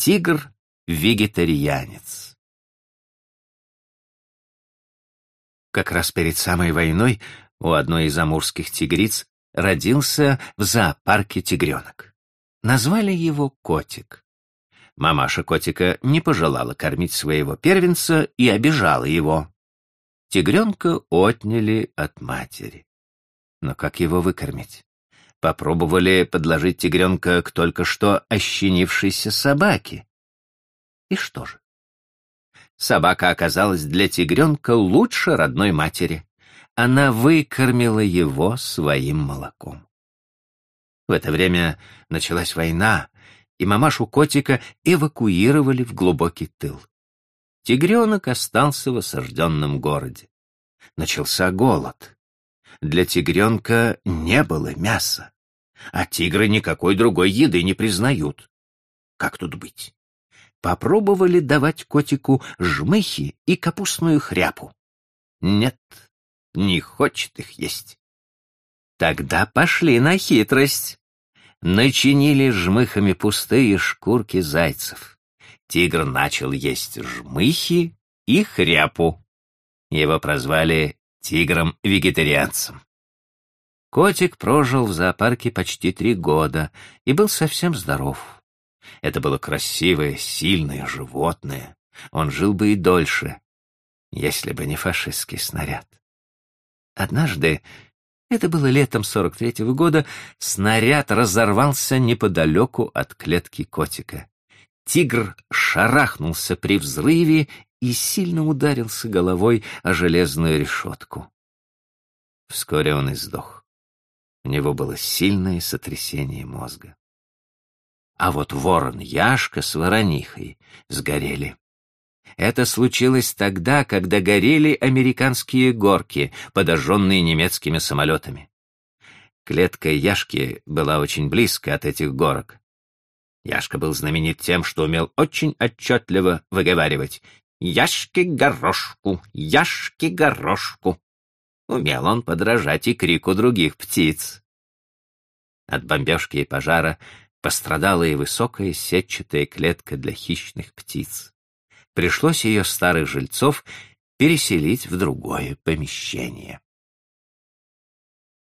Тигр-вегетарианец. Как раз перед самой войной у одной из амурских тигриц родился в зоопарке тигренок. Назвали его Котик. Мамаша котика не пожелала кормить своего первенца и обижала его. Тигренка отняли от матери. Но как его выкормить? Попробовали подложить тигренка к только что ощенившейся собаке. И что же? Собака оказалась для тигренка лучше родной матери. Она выкормила его своим молоком. В это время началась война, и мамашу котика эвакуировали в глубокий тыл. Тигренок остался в осажденном городе. Начался голод. Для тигренка не было мяса, а тигры никакой другой еды не признают. Как тут быть? Попробовали давать котику жмыхи и капустную хряпу. Нет, не хочет их есть. Тогда пошли на хитрость. Начинили жмыхами пустые шкурки зайцев. Тигр начал есть жмыхи и хряпу. Его прозвали тигром-вегетарианцем. Котик прожил в зоопарке почти три года и был совсем здоров. Это было красивое, сильное животное. Он жил бы и дольше, если бы не фашистский снаряд. Однажды, это было летом 43-го года, снаряд разорвался неподалеку от клетки котика. Тигр шарахнулся при взрыве и сильно ударился головой о железную решетку. Вскоре он издох. У него было сильное сотрясение мозга. А вот ворон Яшка с воронихой сгорели. Это случилось тогда, когда горели американские горки, подожженные немецкими самолетами. Клетка Яшки была очень близко от этих горок. Яшка был знаменит тем, что умел очень отчетливо выговаривать «Яшки-горошку! Яшки-горошку!» Умел он подражать и крику других птиц. От бомбежки и пожара пострадала и высокая сетчатая клетка для хищных птиц. Пришлось ее старых жильцов переселить в другое помещение.